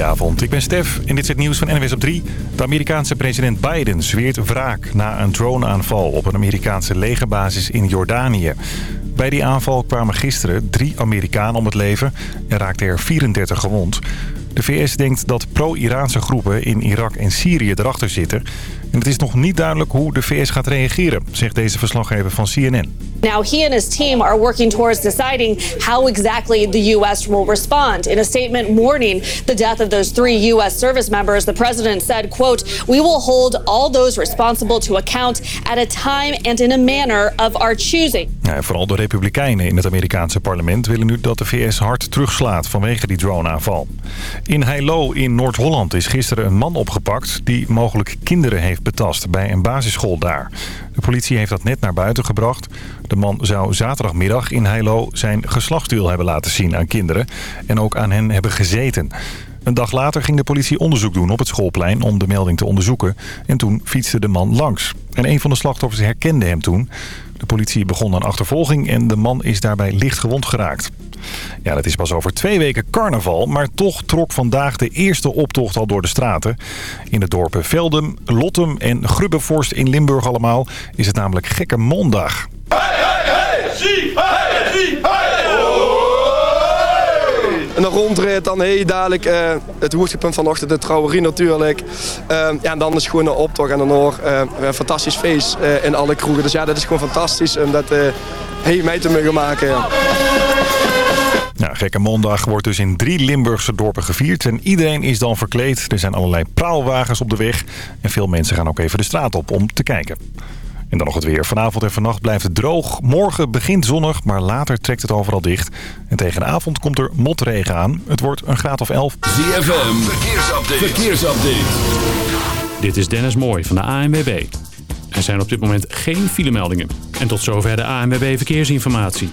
Goedenavond, ik ben Stef en dit is het nieuws van NWS op 3. De Amerikaanse president Biden zweert wraak na een droneaanval op een Amerikaanse legerbasis in Jordanië. Bij die aanval kwamen gisteren drie Amerikanen om het leven en raakten er 34 gewond. De VS denkt dat pro-Iraanse groepen in Irak en Syrië erachter zitten. En het is nog niet duidelijk hoe de VS gaat reageren, zegt deze verslaggever van CNN. Now, he and his team are working towards deciding how exactly the U.S. will respond. In a statement mourning the death of those three U.S. service members, the president said, quote, we will hold all those responsible to account at a time and in a manner of our choosing. Ja, vooral de republikeinen in het Amerikaanse parlement willen nu dat de VS hard terugslaat vanwege die droneaanval. In Heilo in Noord-Holland is gisteren een man opgepakt die mogelijk kinderen heeft betast bij een basisschool daar. De politie heeft dat net naar buiten gebracht. De man zou zaterdagmiddag in Heilo zijn geslachtsdeel hebben laten zien aan kinderen en ook aan hen hebben gezeten. Een dag later ging de politie onderzoek doen op het schoolplein om de melding te onderzoeken. En toen fietste de man langs. En een van de slachtoffers herkende hem toen. De politie begon een achtervolging en de man is daarbij licht gewond geraakt. Ja, dat is pas over twee weken carnaval, maar toch trok vandaag de eerste optocht al door de straten. In de dorpen Veldum, Lottum en Grubbevorst in Limburg allemaal is het namelijk Gekke Mondag. Hey, hey, hey! Zie, hey, en dan rondrit, dan hey, dadelijk uh, het hoogtepunt vanochtend, de trouwerie natuurlijk. Uh, ja, en dan is gewoon een optocht en dan nog uh, een fantastisch feest uh, in alle kroegen. Dus ja, dat is gewoon fantastisch om dat hey, mee te mogen maken. Ja, Gekke Mondag wordt dus in drie Limburgse dorpen gevierd. En iedereen is dan verkleed. Er zijn allerlei praalwagens op de weg. En veel mensen gaan ook even de straat op om te kijken. En dan nog het weer. Vanavond en vannacht blijft het droog. Morgen begint zonnig, maar later trekt het overal dicht. En tegen de avond komt er motregen aan. Het wordt een graad of 11. ZFM, verkeersupdate. verkeersupdate. Dit is Dennis Mooij van de ANWB. Er zijn op dit moment geen filemeldingen. En tot zover de ANWB Verkeersinformatie.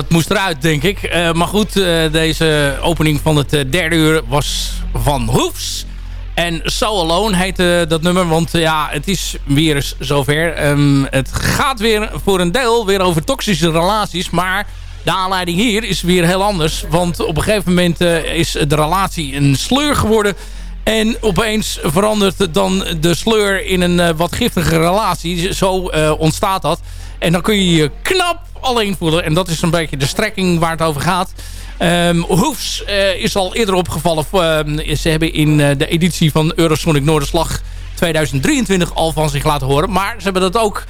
Dat moest eruit, denk ik. Uh, maar goed, uh, deze opening van het derde uur was van Hoefs. En So Alone heette dat nummer, want ja, het is weer eens zover. Um, het gaat weer voor een deel weer over toxische relaties, maar de aanleiding hier is weer heel anders. Want op een gegeven moment is de relatie een sleur geworden. En opeens verandert dan de sleur in een wat giftige relatie. Zo ontstaat dat. En dan kun je je knap alleen voelen. En dat is een beetje de strekking waar het over gaat. Um, Hoefs is al eerder opgevallen. Uh, ze hebben in de editie van Eurosonic Noorderslag 2023 al van zich laten horen. Maar ze hebben dat ook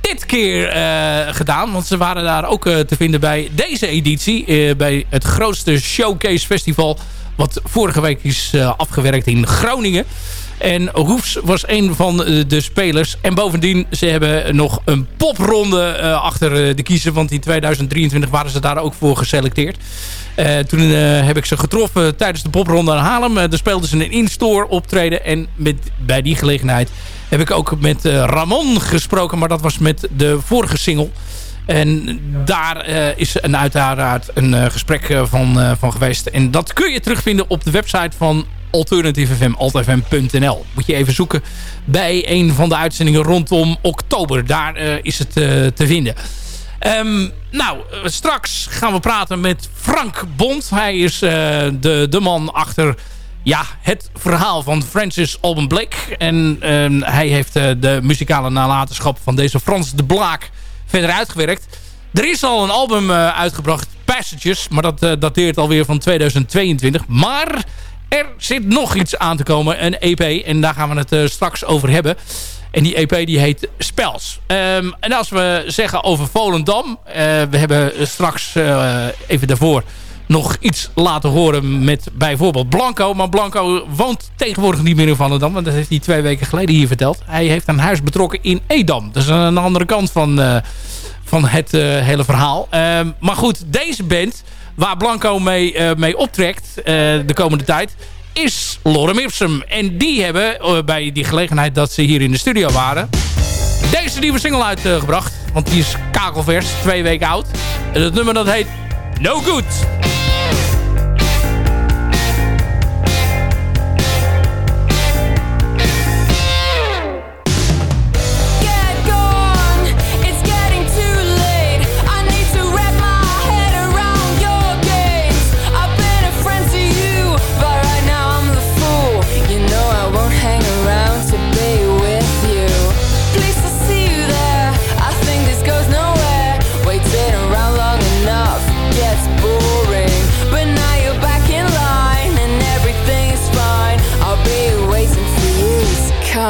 dit keer uh, gedaan. Want ze waren daar ook te vinden bij deze editie. Bij het grootste Showcase Festival. Wat vorige week is afgewerkt in Groningen. En Hoefs was een van de spelers. En bovendien, ze hebben nog een popronde achter de kiezen. Want in 2023 waren ze daar ook voor geselecteerd. toen heb ik ze getroffen tijdens de popronde aan Haarlem. daar speelden ze een in-store optreden. En met, bij die gelegenheid heb ik ook met Ramon gesproken. Maar dat was met de vorige single. En daar uh, is een uiteraard een uh, gesprek van, van geweest. En dat kun je terugvinden op de website van Alternative FM, altfm.nl. Moet je even zoeken bij een van de uitzendingen rondom oktober. Daar is het te vinden. Um, nou, straks gaan we praten met Frank Bond. Hij is de, de man achter ja, het verhaal van Francis Alban Blake. En uh, hij heeft de muzikale nalatenschap van deze Frans de Blaak verder uitgewerkt. Er is al een album uh, uitgebracht, Passages, maar dat dateert alweer van 2022. Maar er zit nog iets aan te komen, een EP. En daar gaan we het straks over hebben. En die EP die heet Spels. Um, en als we zeggen over Volendam. we hebben straks even daarvoor nog iets laten horen met bijvoorbeeld Blanco. Maar Blanco woont tegenwoordig niet meer in Volendam. Want dat heeft hij twee weken geleden hier verteld. Hij heeft een huis betrokken in Edam. Dat is aan de andere kant van, uh, van het uh, hele verhaal. Uh, maar goed, deze band waar Blanco mee, uh, mee optrekt de komende tijd is Lorem Ipsum. En die hebben bij die gelegenheid dat ze hier in de studio waren... deze nieuwe single uitgebracht. Want die is kakelvers, twee weken oud. En het nummer dat heet No Good.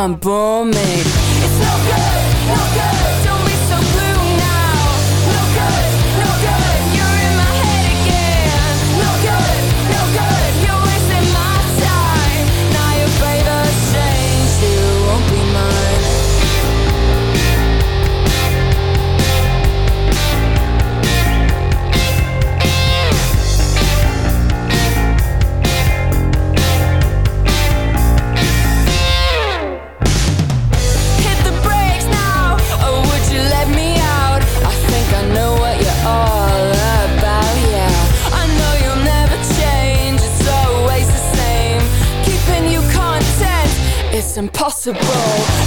I'm mí. Impossible.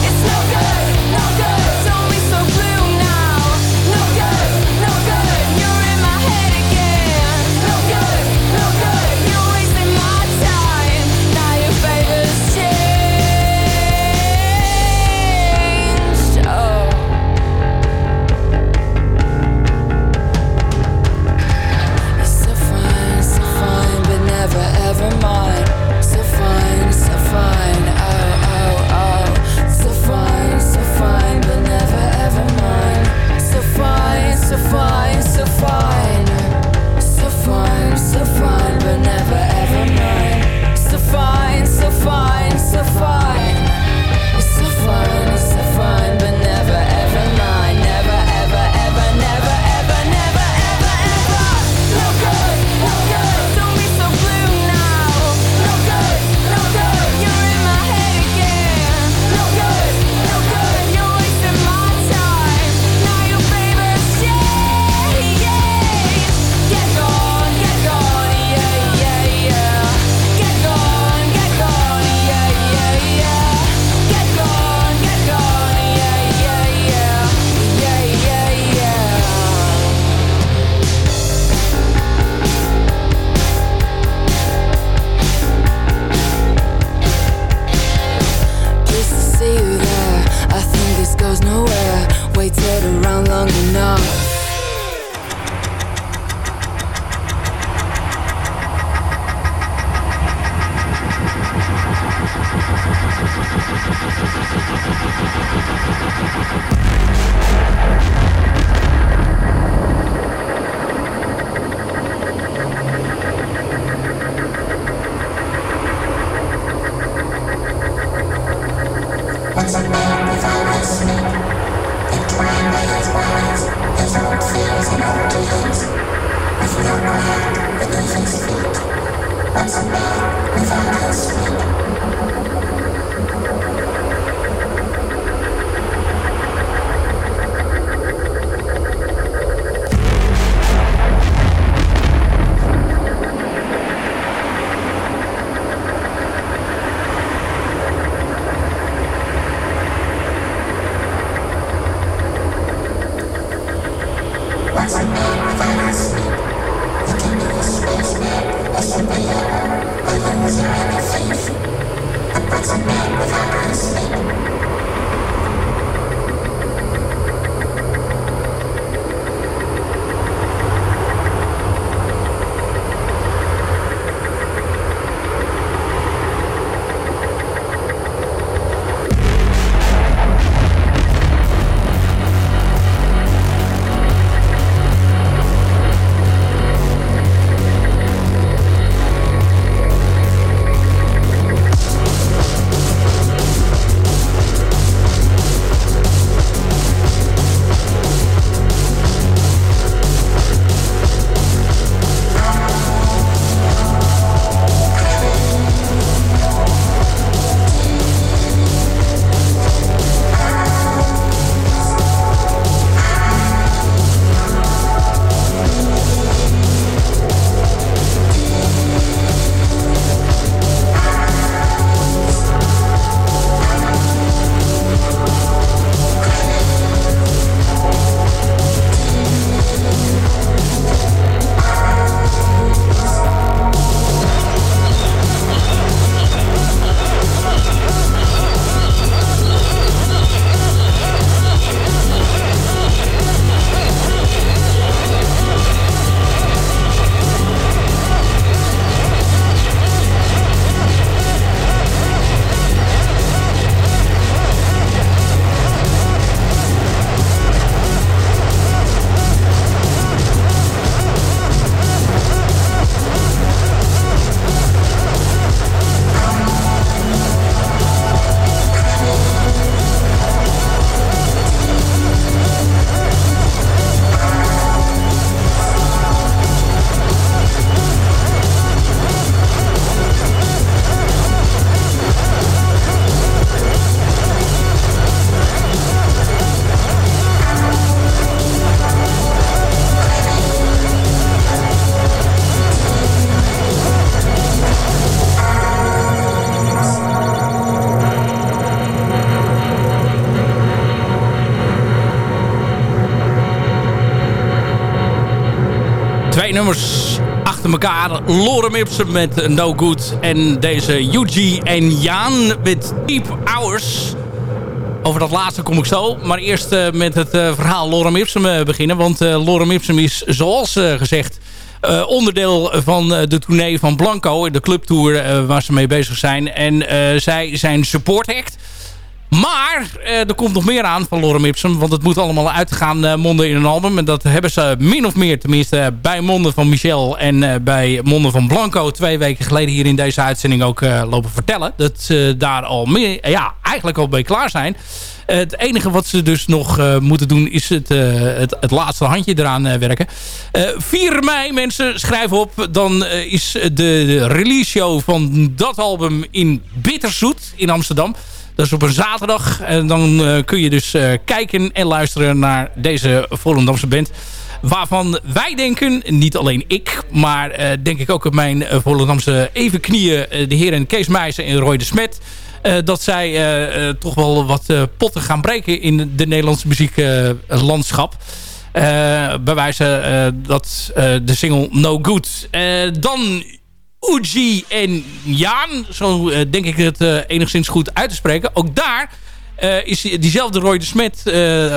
Nummers achter elkaar. Lorem Ipsum met No Good. En deze Yuji en Jaan met Deep Hours. Over dat laatste kom ik zo. Maar eerst uh, met het uh, verhaal Lorem Ipsum uh, beginnen. Want Lorem Ipsum is zoals gezegd... onderdeel van de tournee van Blanco. De clubtour waar ze mee bezig zijn. En zij zijn support act. Maar uh, er komt nog meer aan van Lorem Ipsum. Want het moet allemaal uitgaan uh, monden in een album. En dat hebben ze min of meer tenminste bij monden van Michel en bij monden van Blanco... twee weken geleden hier in deze uitzending ook lopen vertellen. Dat ze daar al meer, ja, eigenlijk al bij klaar zijn. het enige wat ze dus nog moeten doen is het, het, het, laatste handje eraan werken. 4 mei mensen, schrijf op. Dan is de, de release show van dat album in Bitterzoet in Amsterdam... Dat is op een zaterdag. En dan uh, kun je dus uh, kijken en luisteren naar deze Volendamse band. Waarvan wij denken, niet alleen ik, maar uh, denk ik ook op mijn Volendamse evenknieën... de heren Kees Meijsen en Roy de Smet... dat zij toch wel wat potten gaan breken in de Nederlandse muzieklandschap. bij wijze dat de single No Good. dan Uji en Jaan. Zo uh, denk ik het uh, enigszins goed uit te spreken. Ook daar uh, is diezelfde Roy de Smet,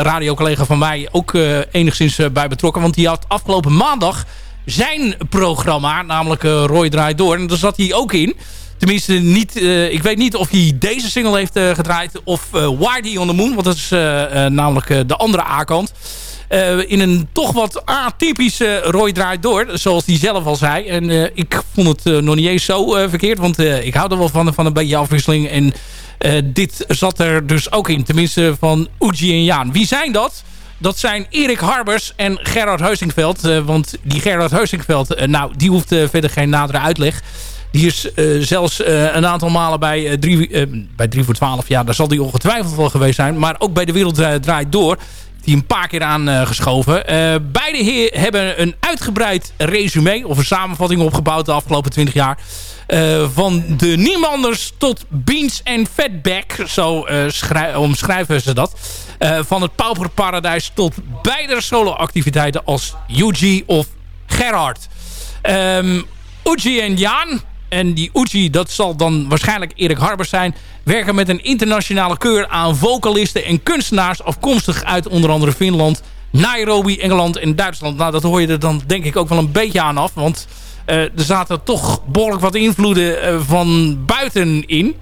radiocollega van mij, ook enigszins bij betrokken. Want die had afgelopen maandag zijn programma, namelijk Roy Draait Door. En daar zat hij ook in. Tenminste, niet, ik weet niet of hij deze single heeft gedraaid of Why on the Moon. Want dat is namelijk de andere A-kant. Uh, in een toch wat atypische Roy draait door. Zoals hij zelf al zei. En uh, ik vond het uh, nog niet eens zo verkeerd. Want ik hou er wel van, van een beetje afwisseling. En dit zat er dus ook in. Tenminste van Uji en Jaan. Wie zijn dat? Dat zijn Erik Harbers en Gerard Heusingveld. want die Gerard Heusingveld, nou, die hoeft verder geen nadere uitleg. Die is zelfs een aantal malen bij, 3, bij 3 voor 12. Ja, daar zal die ongetwijfeld wel geweest zijn. Maar ook bij De Wereld Draait Door die een paar keer aangeschoven. Uh, beide heer hebben een uitgebreid resume of een samenvatting opgebouwd de afgelopen 20 jaar. Uh, van de Niemanders tot Beans en Fatback, zo uh, omschrijven ze dat. van het Pauperparadijs tot beide solo-activiteiten als Yuji of Gerhard. Um, Uji en Jaan, en die Uji, dat zal dan waarschijnlijk Erik Harbers zijn... werken met een internationale keur aan vocalisten en kunstenaars... afkomstig uit onder andere Finland, Nairobi, Engeland en Duitsland. Nou, dat hoor je er dan denk ik ook wel een beetje aan af. Want uh, er zaten toch behoorlijk wat invloeden uh, van buiten in.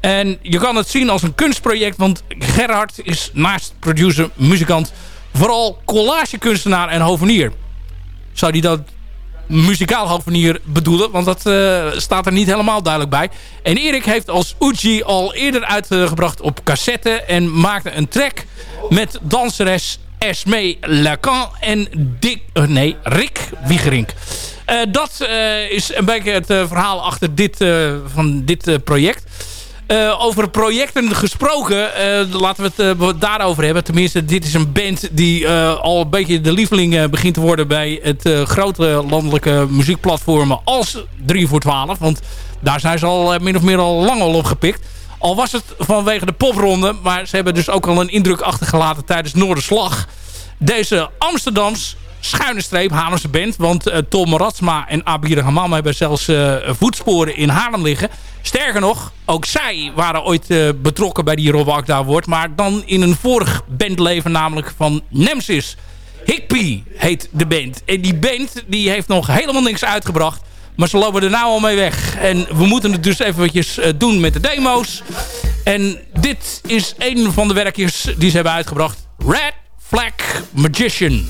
En je kan het zien als een kunstproject. Want Gerhard is naast producer, muzikant... vooral collagekunstenaar en hovenier. Zou die dat muzikaal hovenier bedoelen. Want dat uh, staat er niet helemaal duidelijk bij. En Erik heeft als Uji al eerder uitgebracht op cassette. En maakte een track met danseres Esme Lacan en Dick, uh, nee, Rick Wiegerink. Uh, dat is een beetje het verhaal achter dit, van dit project. Uh, over projecten gesproken, uh, laten we het uh, daarover hebben. Tenminste, dit is een band die al een beetje de lieveling begint te worden... bij het grote landelijke muziekplatformen als 3 voor 12. Want daar zijn ze al min of meer al lang al opgepikt. Al was het vanwege de popronde, maar ze hebben dus ook al een indruk achtergelaten tijdens Noorderslag. Deze Amsterdams schuine streep Haarlemse band. Want Tom Ratsma en Abir Hamam hebben zelfs voetsporen in Haarlem liggen. Sterker nog, ook zij waren ooit uh, betrokken bij die Rob Akda wordt. Maar dan in een vorig bandleven, namelijk van Nemesis. Higby heet de band. En die band die heeft nog helemaal niks uitgebracht. Maar ze lopen er nou al mee weg. En we moeten het dus eventjes doen met de demo's. En dit is een van de werkjes die ze hebben uitgebracht. Red Flag Magician.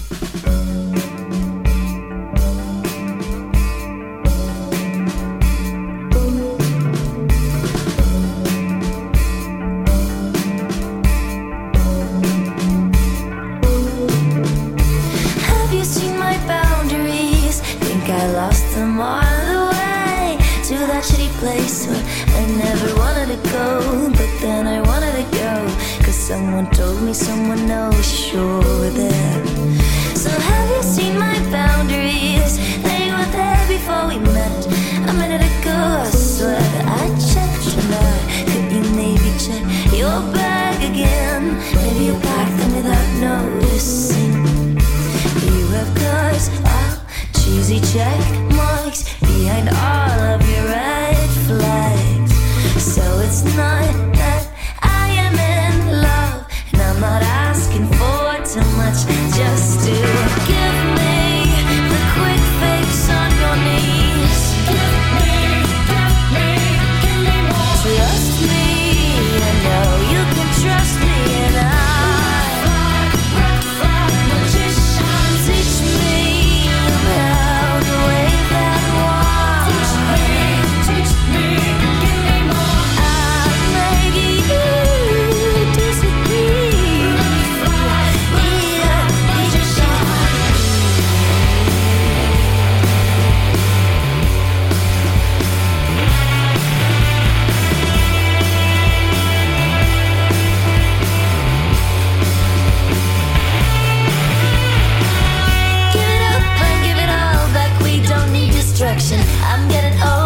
Get it getting old.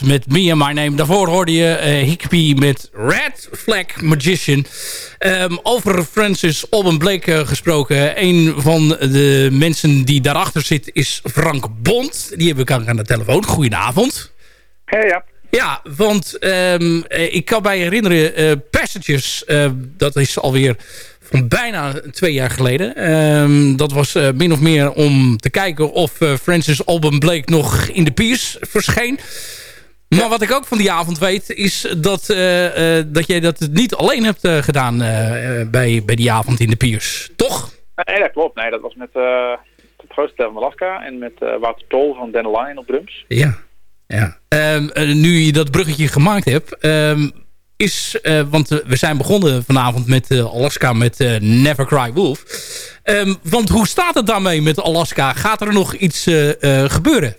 Met Me and My Name. Daarvoor hoorde je Hickey met Red Flag Magician. Ehm, over Francis Alban Blake eh, gesproken. Een van de mensen die daarachter zit is Frank Bond. Die heb ik aan de telefoon. Goedenavond. Ja, ja. Ja, want ehm, eh, ik kan mij herinneren, eh Passages, dat is alweer van bijna twee jaar geleden. Ehm, dat was min of meer om te kijken of Francis Alban Blake nog in de Piers verscheen. Maar wat ik ook van die avond weet, is dat, eh, dat jij dat niet alleen hebt eh, gedaan bij, bij die avond in de Piers. Toch? Nee, dat klopt. Nee, dat was met het grootste deel van Alaska en met Wouter Tol van Dandelion op drums. Ja. ja. Ehm, eh, nu je dat bruggetje gemaakt hebt, ehm, is, want we zijn begonnen vanavond met Alaska met Never Cry Wolf. Ehm, want hoe staat het daarmee met Alaska? Gaat er nog iets gebeuren?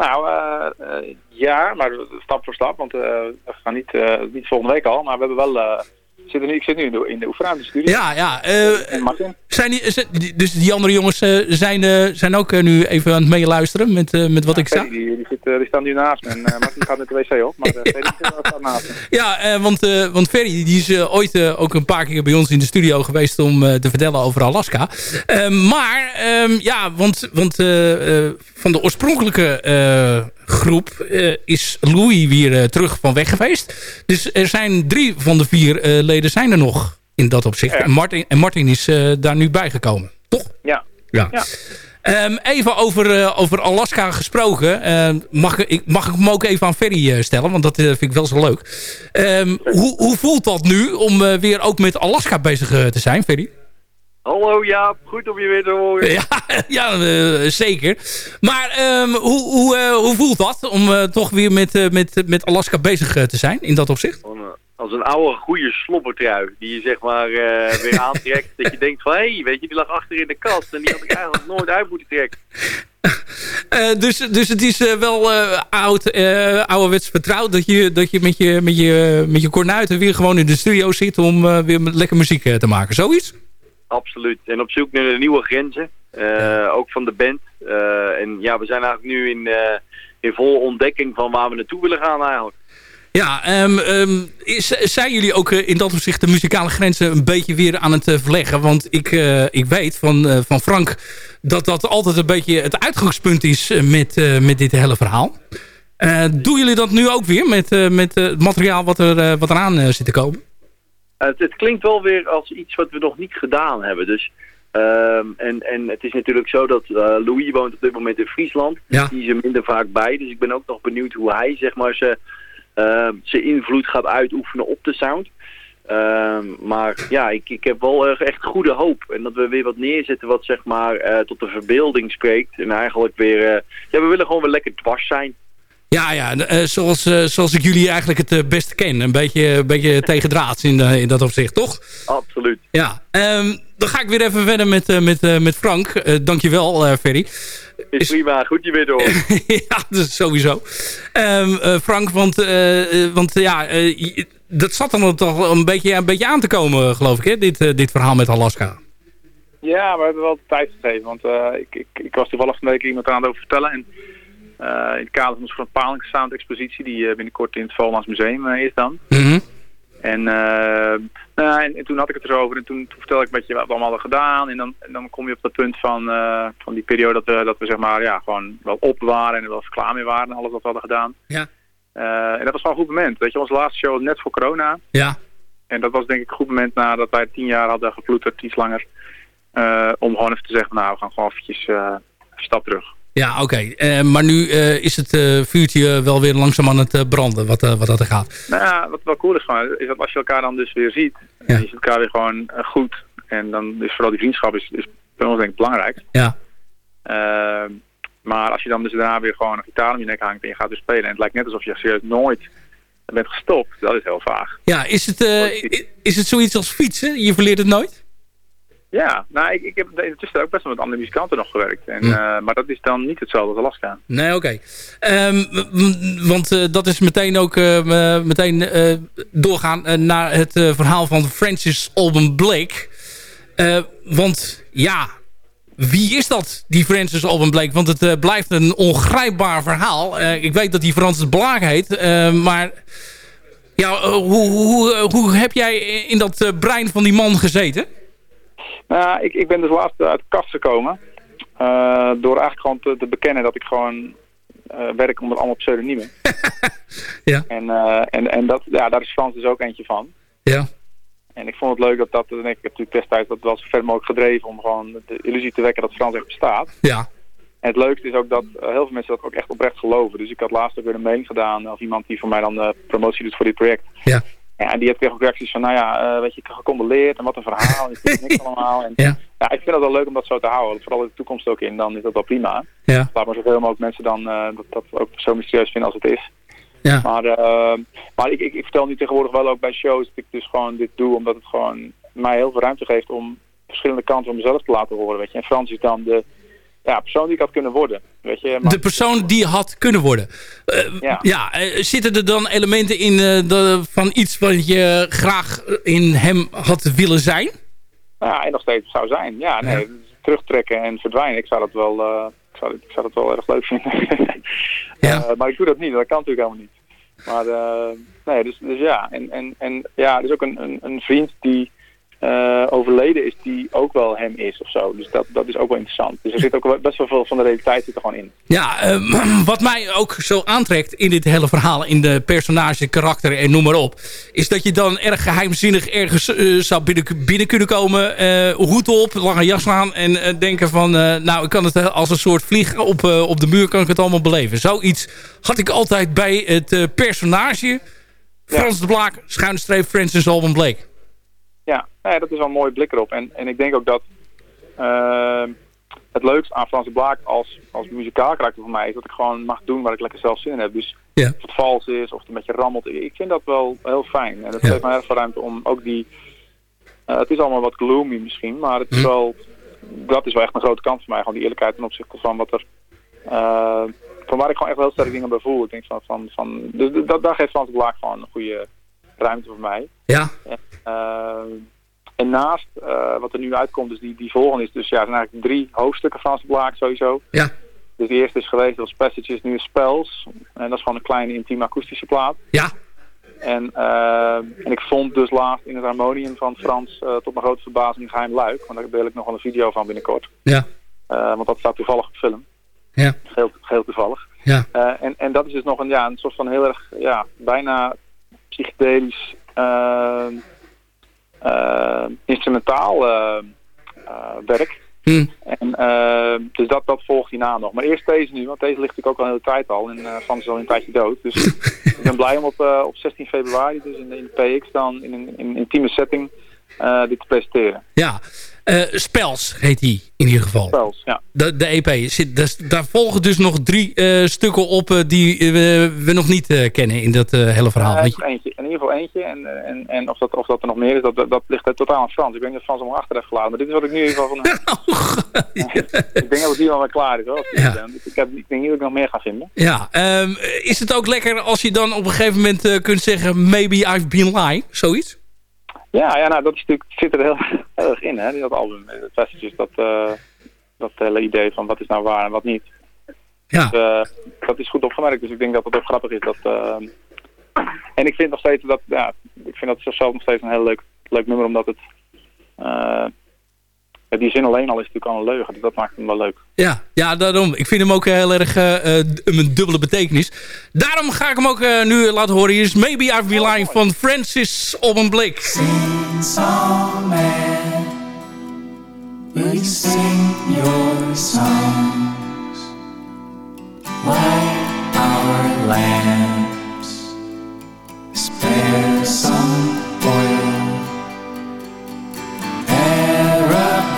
Nou, eh, eh, ja, maar stap voor stap, want eh, we gaan niet, eh, niet volgende week al, maar we hebben wel... eh, zitten nu, ik zit nu in de, in de oefenruimte Ja, ja. eh, En Martin? Zijn die, dus die andere jongens eh, zijn, eh, zijn ook eh, nu even aan het meeluisteren met, met wat ik? Ferry, Die, die, zit, die staan nu naast me en Martin gaat met de wc op, maar Ferry staat naast me. Ja, want, want Ferry die is ooit ook een paar keer bij ons in de studio geweest om te vertellen over Alaska. Eh, maar ehm, ja, want, want van de oorspronkelijke groep is Louis weer terug van weg geweest. Dus er zijn drie van de vier leden zijn er nog in dat opzicht. En, Martin, en Martin is eh, daar nu bijgekomen. Toch? Ja. Ja. Ja. Ehm, even over, eh, over Alaska gesproken. Ehm, mag, ik, mag ik hem ook even aan Ferry eh, stellen? Want dat vind ik wel zo leuk. Ehm, hoe, hoe voelt dat nu om weer ook met Alaska bezig te zijn, Ferry? Hallo Jaap, goed om je weer te horen. Ja, ja zeker. Maar hoe, hoe, hoe voelt dat om toch weer met, met, met Alaska bezig te zijn in dat opzicht? Als een oude goede slobbertrui die je zeg maar eh, weer aantrekt. dat je denkt van, hé, hey, weet je, die lag achter in de kast. En die had ik eigenlijk nooit uit moeten trekken. Eh, dus, dus het is eh, wel oud, ouderwets vertrouwd dat je, dat je, met, je, met, je met je kornuiten weer gewoon in de studio zit om weer lekker muziek te maken. Zoiets? Absoluut. En op zoek naar de nieuwe grenzen. Ook van de band. En ja, we zijn eigenlijk nu in, in volle ontdekking van waar we naartoe willen gaan eigenlijk. Ja, ehm, ehm, is, zijn jullie ook eh, in dat opzicht de muzikale grenzen een beetje weer aan het eh, verleggen? Want ik, eh, ik weet van, van Frank dat dat altijd een beetje het uitgangspunt is met, met dit hele verhaal. Doen jullie dat nu ook weer met, met het materiaal wat, er, wat eraan zit te komen? Het, het klinkt wel weer als iets wat we nog niet gedaan hebben. Dus Ehm, en, en het is natuurlijk zo dat Louis woont op dit moment in Friesland. Ja. Die is er minder vaak bij. Dus ik ben ook nog benieuwd hoe hij zeg maar, ehm, zijn invloed gaat uitoefenen op de sound. Ehm, maar ja, ik, ik heb wel echt goede hoop. En dat we weer wat neerzetten wat zeg maar eh, tot de verbeelding spreekt. En eigenlijk weer... eh, ja, we willen gewoon weer lekker dwars zijn. Ja, ja eh, zoals, zoals ik jullie eigenlijk het beste ken. Een beetje, een beetje tegendraads in, in dat opzicht, toch? Absoluut. Ja, ehm, dan ga ik weer even verder met, eh, met, eh, met Frank. Eh, dankjewel, Ferry. Is prima, goed je weer door. ja, dat is sowieso. Ehm, eh, Frank, want, want ja, dat zat dan toch een beetje, een beetje aan te komen, geloof ik, hè? Dit, dit verhaal met Alaska. Ja, we hebben wel de tijd gegeven. Want ik, ik, ik was toevallig van de week iemand aan het over vertellen. En in het kader van onze Paling Sound expositie, die binnenkort in het Volmans Museum is dan. En, eh, nou, en, en toen had ik het erover en toen, toen vertelde ik een beetje wat we allemaal hadden gedaan. En dan, en dan kom je op dat punt van, eh, van die periode dat we, dat we zeg maar, ja, gewoon wel op waren en er wel klaar mee waren en alles wat we hadden gedaan. Ja. Eh, en dat was wel een goed moment. Weet je, onze laatste show was net voor corona. Ja. En dat was denk ik een goed moment nadat wij tien jaar hadden geploeterd, iets langer. om gewoon even te zeggen, nou, we gaan gewoon eventjes een stap terug. Ja, oké. Eh, maar nu eh, is het eh, vuurtje wel weer langzaam aan het branden, wat, wat dat er gaat. Nou ja, wat wel cool is gewoon, is dat als je elkaar dan dus weer ziet, je ziet elkaar weer gewoon goed. En dan is vooral die vriendschap is, is bij ons denk ik belangrijk. Ja. Maar als je dan dus daarna weer gewoon een gitaar om je nek hangt en je gaat weer spelen. En het lijkt net alsof je serieus nooit bent gestopt. Dat is heel vaag. Ja, is het, is het zoiets als fietsen? Je verleert het nooit? Ja, nou ik, ik heb in de tussentijd ook best wel met andere muzikanten nog gewerkt. En, Hm. eh, maar dat is dan niet hetzelfde als Alaska. Nee, oké. Ehm, want eh, dat is meteen ook eh, meteen doorgaan naar het verhaal van Francis Alban Blake. Want ja, wie is dat, die Francis Alban Blake? Want het blijft een ongrijpbaar verhaal. Ik weet dat hij Francis Blaak heet, maar ja, hoe, hoe, hoe heb jij in dat brein van die man gezeten? Nou, ik, ik ben dus laatst uit de kast gekomen. eh, door eigenlijk gewoon te, te bekennen dat ik gewoon eh, werk onder allemaal pseudoniemen. Ja. En, eh, en, en dat, ja, daar is Frans dus ook eentje van. Ja. En ik vond het leuk dat dat, en ik heb natuurlijk destijds dat wel zo ver mogelijk gedreven om gewoon de illusie te wekken dat Frans echt bestaat. Ja. En het leukste is ook dat heel veel mensen dat ook echt oprecht geloven. Dus ik had laatst ook weer een mail gedaan of iemand die voor mij dan promotie doet voor dit project. Ja. Ja, en die heeft ook reacties van, nou ja, eh, weet je, gecondoleerd en wat een verhaal. En niks allemaal. En, Ja. ja, ik vind het wel leuk om dat zo te houden. Vooral in de toekomst ook in, dan is dat wel prima. Ja. Laat maar zoveel mogelijk mensen dan eh, dat, dat ook zo mysterieus vinden als het is. Ja. Maar, eh, maar ik, ik, ik vertel nu tegenwoordig wel ook bij shows dat ik dus gewoon dit doe, omdat het gewoon mij heel veel ruimte geeft om verschillende kanten van mezelf te laten horen. Weet je. En Frans is dan de ja, persoon die ik had kunnen worden. Weet je. De persoon die had kunnen worden. Eh, Ja. ja, eh, zitten er dan elementen in eh, de- van iets wat je graag in hem had willen zijn? Nou Ja, en nog steeds zou zijn. Ja, nee, terugtrekken en verdwijnen. Ik zou dat wel, ik zou, ik zou dat wel erg leuk vinden. Eh, maar ik doe dat niet, dat kan natuurlijk helemaal niet. Maar nee, dus, dus ja. En, en, en ja, er is ook een, een, een vriend die eh, overleden is, die ook wel hem is of zo. Dus dat, dat is ook wel interessant. Dus er zit ook best wel veel van de realiteit zit er gewoon in. Ja, eh, wat mij ook zo aantrekt in dit hele verhaal, in de personage, karakter en noem maar op, is dat je dan erg geheimzinnig ergens eh, zou binnen, binnen kunnen komen, eh, hoed op, lange jas aan en eh, denken van, eh, nou, ik kan het eh, als een soort vlieg op, eh, op de muur kan ik het allemaal beleven. Zoiets had ik altijd bij het eh, personage Frans de Blaak, schuine streep Francis Alban Blake. Nou ja, dat is wel een mooie blik erop. En, en ik denk ook dat eh, het leukste aan Frans Blaak als, als muzikaal karakter voor mij is dat ik gewoon mag doen waar ik lekker zelf zin in heb. Dus Ja. of het vals is of het een beetje rammelt. Ik vind dat wel heel fijn. En dat geeft mij erg veel ruimte om ook die... eh, het is allemaal wat gloomy misschien, maar het is wel... Dat is wel echt een grote kant voor mij. Gewoon die eerlijkheid ten opzichte van wat er... eh, van waar ik gewoon echt heel sterke dingen bij voel. Ik denk van... van, van dus dat, daar geeft Frans Blaak gewoon een goede ruimte voor mij. Ja. Eh, en naast eh, wat er nu uitkomt, dus die, die volgende is dus ja, er zijn eigenlijk drie hoofdstukken de Blaak sowieso. Ja. Dus de eerste is geweest, was Passages, nu is Spells. En dat is gewoon een kleine intieme akoestische plaat. Ja. En, eh, en ik vond dus laatst in het harmonium van Frans eh, tot mijn grote verbazing een geheim luik. Want daar deel ik nog wel een video van binnenkort. Ja. Want dat staat toevallig op film. Ja. Heel, heel toevallig. Ja. En, en dat is dus nog een, ja, een soort van heel erg, ja, bijna psychedelisch instrumentaal eh, werk. Hm. En, eh, dus dat, dat volgt hierna nog. Maar eerst deze nu, want deze ligt natuurlijk ook al een hele tijd al. En uh, Van is al een tijdje dood. Dus ik ben blij om op, uh, op 16 februari, dus in, in de PX dan, in een in, in intieme setting, dit te presenteren. Ja, Spels heet die in ieder geval. Spels, ja. De, de EP. Zit, dus, daar volgen dus nog drie stukken op die we nog niet kennen in dat hele verhaal. eentje, in ieder geval eentje. En, en, en of, dat, of dat er nog meer is, dat, dat, ligt totaal aan Frans. Ik weet niet of Frans hem achter heeft geladen. Maar dit is wat ik nu in ieder geval van... ik denk dat het hier wel klaar is. Hoor, ja. ik, heb, ik denk niet dat ik nog meer ga vinden. Ja, um, is het ook lekker als je dan op een gegeven moment kunt zeggen... Maybe I've been lying, zoiets? Ja, ja nou, dat is natuurlijk, zit er heel, heel erg in, hè, dat album. Het messages, dat, uh, dat hele idee van wat is nou waar en wat niet. Ja. Dus, uh, dat is goed opgemerkt, dus ik denk dat het ook grappig is. Dat, en ik vind nog steeds dat, ja, ik vind dat zelf nog steeds een heel leuk, leuk nummer, omdat het die zin alleen al is natuurlijk al een leugen. Dus dat maakt hem wel leuk. Ja, ja daarom. Ik vind hem ook heel erg uh, een dubbele betekenis. Daarom ga ik hem ook uh, nu laten horen. Hier is Maybe I've Been Lying van Francis op een blik. Sing song man Will you sing your songs Light our lamps Spare some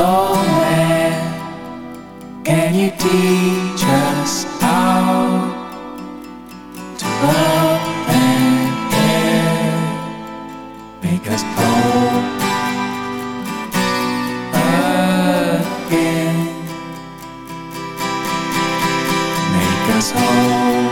Oh man, can you teach us how to love and care? Make us whole again. Make us whole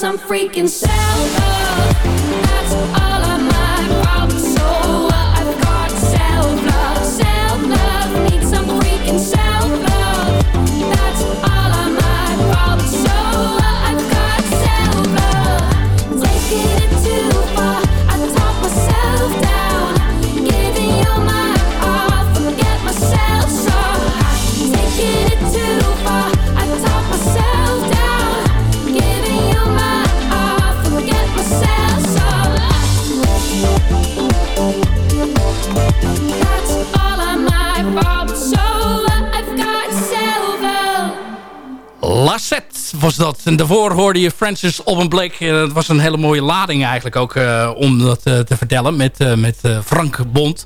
cause I'm freaking sound. That's all of my problems. Was dat. En daarvoor hoorde je Francis op een blik. Dat was een hele mooie lading eigenlijk ook eh, om dat eh, te vertellen met, eh, met Frank Bond.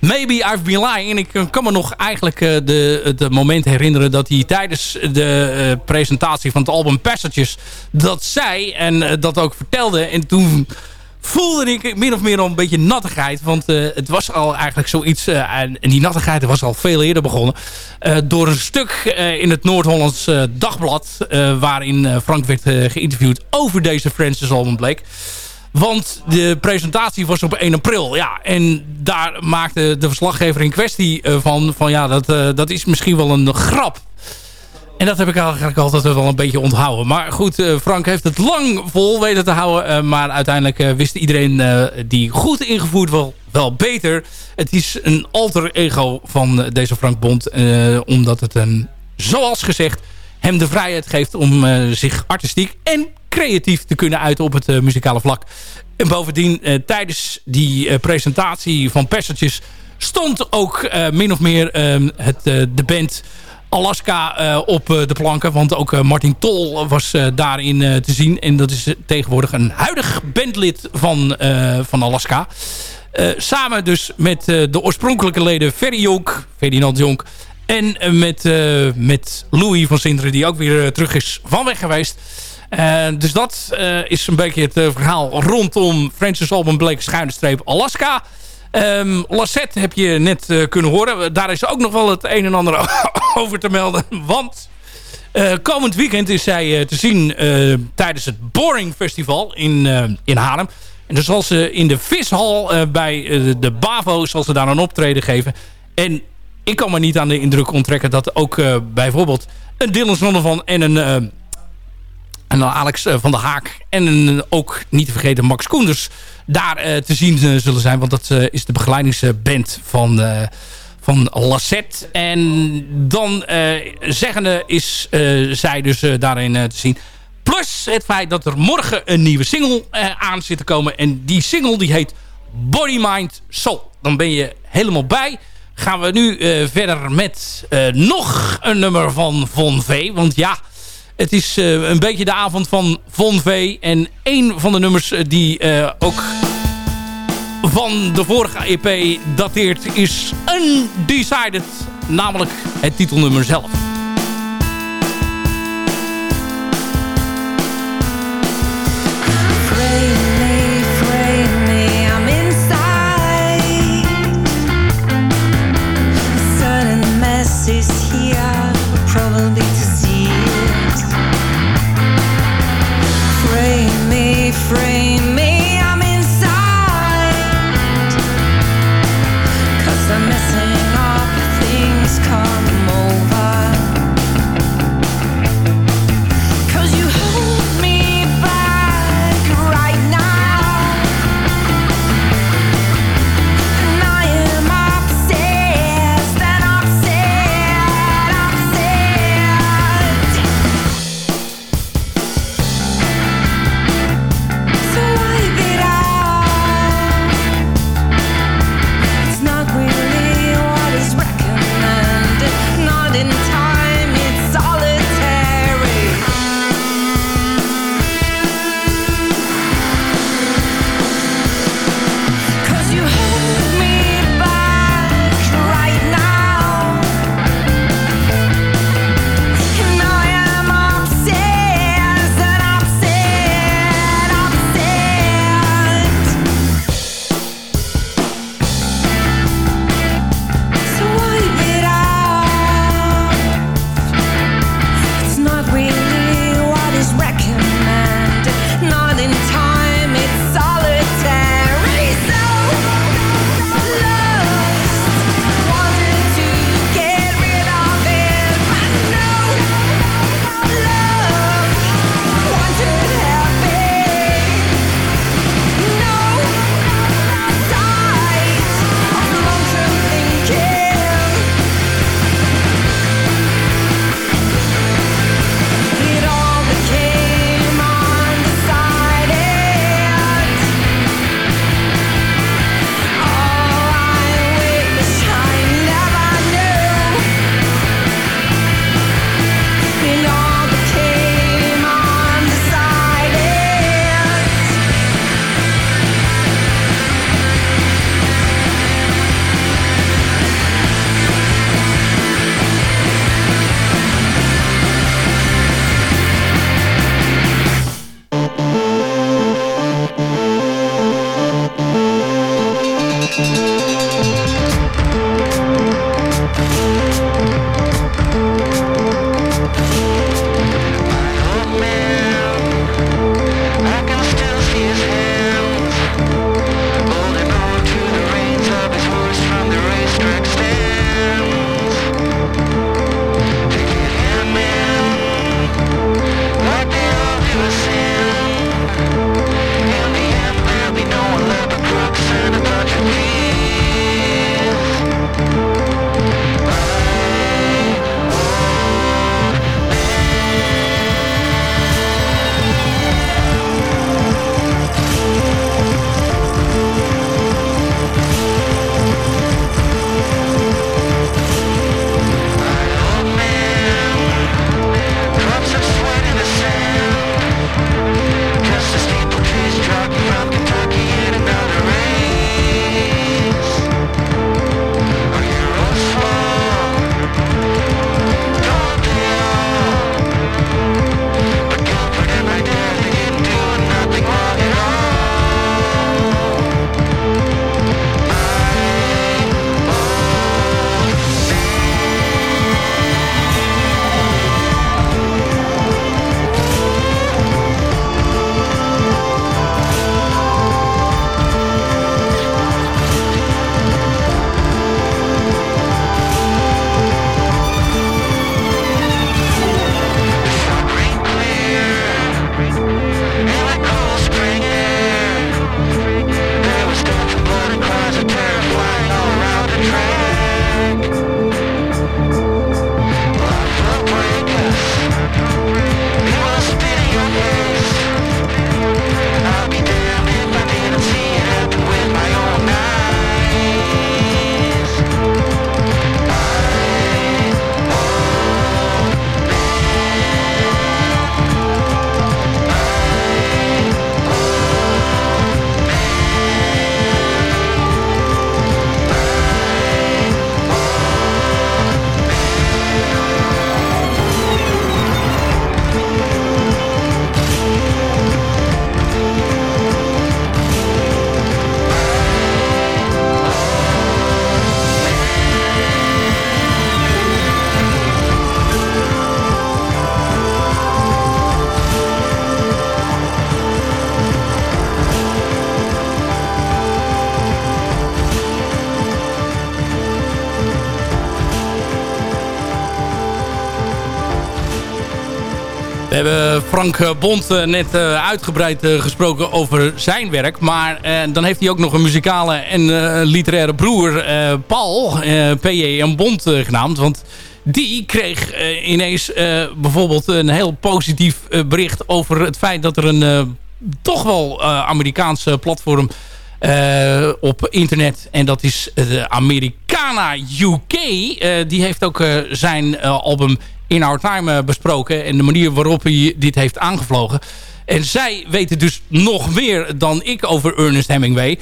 Maybe I've been lying. En ik kan me nog eigenlijk de, het moment herinneren dat hij tijdens de presentatie van het album Passages dat zei en dat ook vertelde. En toen voelde ik min of meer al een beetje nattigheid. Want eh, het was al eigenlijk zoiets... eh, en, die nattigheid was al veel eerder begonnen. eh, door een stuk in het Noord-Hollands Dagblad... waarin Frank werd geïnterviewd over deze Francis Alban Blake. Want de presentatie was op 1 april. Ja, en daar maakte de verslaggever in kwestie van... van ja, dat, dat is misschien wel een grap. En dat heb ik eigenlijk altijd wel een beetje onthouden. Maar goed, eh, Frank heeft het lang vol weten te houden. eh, maar uiteindelijk eh, wist iedereen die goed ingevoerd wel, wel beter. Het is een alter ego van deze Frank Bond. omdat het een, zoals gezegd, hem de vrijheid geeft om zich artistiek en creatief te kunnen uiten op het muzikale vlak. En bovendien, tijdens die presentatie van Passages stond ook min of meer het, de band Alaska op de planken. Want ook Martin Tol was daarin te zien. En dat is tegenwoordig een huidig bandlid van, van Alaska. samen dus met de oorspronkelijke leden Ferry Jonk, Ferdinand Jonk... en met, met Louis van Sinderen, die ook weer terug is van weg geweest... dus dat is een beetje het verhaal rondom Francis Alban Blake schuine streep Alaska. Um, Lassette heb je net uh, kunnen horen. Daar is ook nog wel het een en ander over te melden. Want uh, komend weekend is zij uh, te zien tijdens het Boring Festival in, in Haarlem. En dan zal ze in de vishal bij de Bavo zal ze daar een optreden geven. En ik kan me niet aan de indruk onttrekken dat ook bijvoorbeeld een Dylan Zonnevan en een en dan Alex eh, van der Haak. En ook niet te vergeten Max Koenders daar eh, te zien eh, zullen zijn. Want dat is de begeleidingsband van, van Lassette. En dan zeggende is zij dus daarin te zien. Plus het feit dat er morgen een nieuwe single aan zit te komen. En die single die heet Body, Mind, Soul. Dan ben je helemaal bij. Gaan we nu verder met nog een nummer van Von V. Want ja... Het is uh, een beetje de avond van Von V. En een van de nummers eh, die uh, ook van de vorige EP dateert is Undecided. Namelijk het titelnummer zelf. Hebben Frank Bond net uitgebreid gesproken over zijn werk. Maar dan heeft hij ook nog een muzikale en literaire broer, Paul, P.J. en Bond genaamd. Want die kreeg ineens bijvoorbeeld een heel positief bericht over het feit dat er een toch wel Amerikaanse platform uh, op internet. En dat is de Americana UK. Uh, die heeft ook zijn album In Our Time besproken. En de manier waarop hij dit heeft aangevlogen. En zij weten dus nog meer dan ik over Ernest Hemingway.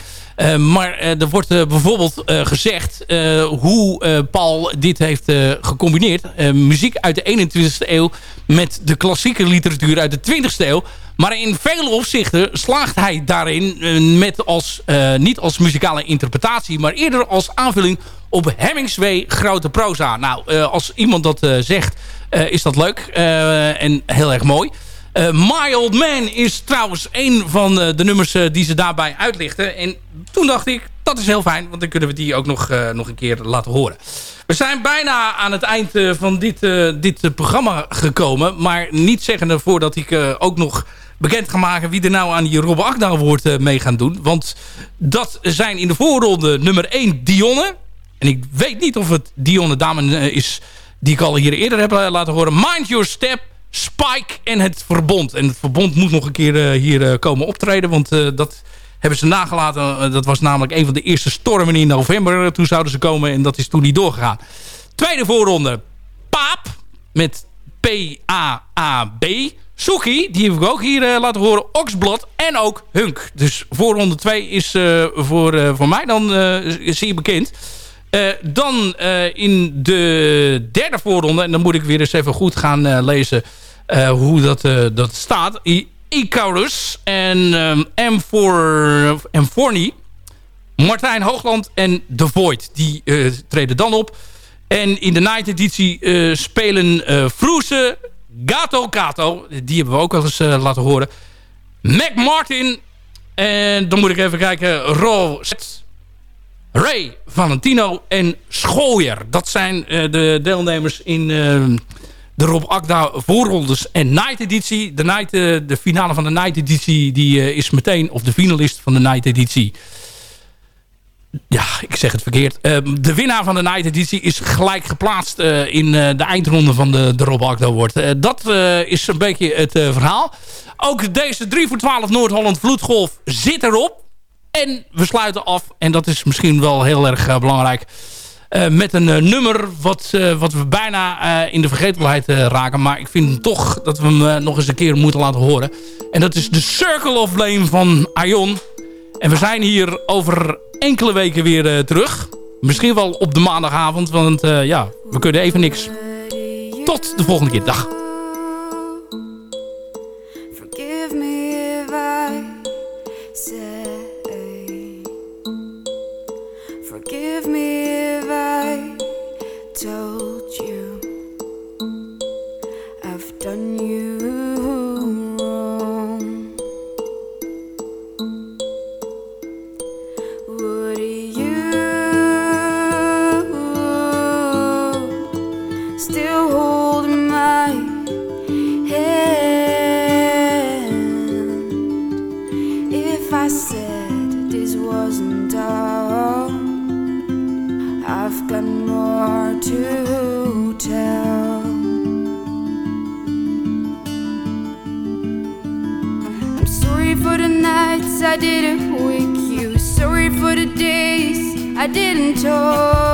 Maar er wordt bijvoorbeeld gezegd hoe Paul dit heeft gecombineerd. muziek uit de 21ste eeuw met de klassieke literatuur uit de 20ste eeuw. Maar in vele opzichten slaagt hij daarin met als, niet als muzikale interpretatie... maar eerder als aanvulling op Hemingway grote proza. Nou, als iemand dat zegt, is dat leuk en heel erg mooi... My Old Man is trouwens een van de nummers die ze daarbij uitlichten. En toen dacht ik, dat is heel fijn, want dan kunnen we die ook nog, nog een keer laten horen. We zijn bijna aan het eind van dit, dit programma gekomen. Maar niet zeggende voordat ik ook nog bekend ga maken wie er nou aan die Robbe Akda wordt mee gaan doen. Want dat zijn in de voorronde nummer 1 Dionne. En ik weet niet of het Dionne Damen is die ik al hier eerder heb laten horen. Mind Your Step. Spike en het Verbond. En het Verbond moet nog een keer hier komen optreden. Want dat hebben ze nagelaten. dat was namelijk een van de eerste stormen in november. Toen zouden ze komen en dat is toen niet doorgegaan. Tweede voorronde. Paap. Met P-A-A-B. Suki, die heb ik ook hier laten horen. Oxblad en ook Hunk. Dus voorronde 2 is voor, voor mij dan zeer bekend. Dan in de derde voorronde, en dan moet ik weer eens even goed gaan lezen hoe dat, dat staat. Icarus en um, M4, M4 Martijn Hoogland en The Void. Die treden dan op. En in de night editie spelen Froese, Gato Gato. Die hebben we ook al eens laten horen. Mac Martin. En dan moet ik even kijken. Rose. Ray Valentino en Schooier. Dat zijn de deelnemers in de Rob Akda voorrondes en night editie. De, night, eh, de finale van de night editie die eh, is meteen, of de finalist van de night editie. Ja, ik zeg het verkeerd. Ehm, de winnaar van de night editie is gelijk geplaatst eh, in de eindronde van de, de Rob Akda wordt. dat is een beetje het verhaal. Ook deze 3 voor 12 Noord-Holland Vloedgolf zit erop. En we sluiten af, en dat is misschien wel heel erg belangrijk met een nummer wat, wat we bijna in de vergetelheid raken. Maar ik vind toch dat we hem nog eens een keer moeten laten horen. En dat is The Circle of Blame van Aion. En we zijn hier over enkele weken weer terug. Misschien wel op de maandagavond, want ja, we kunnen even niks. Tot de volgende keer. Dag. I didn't talk.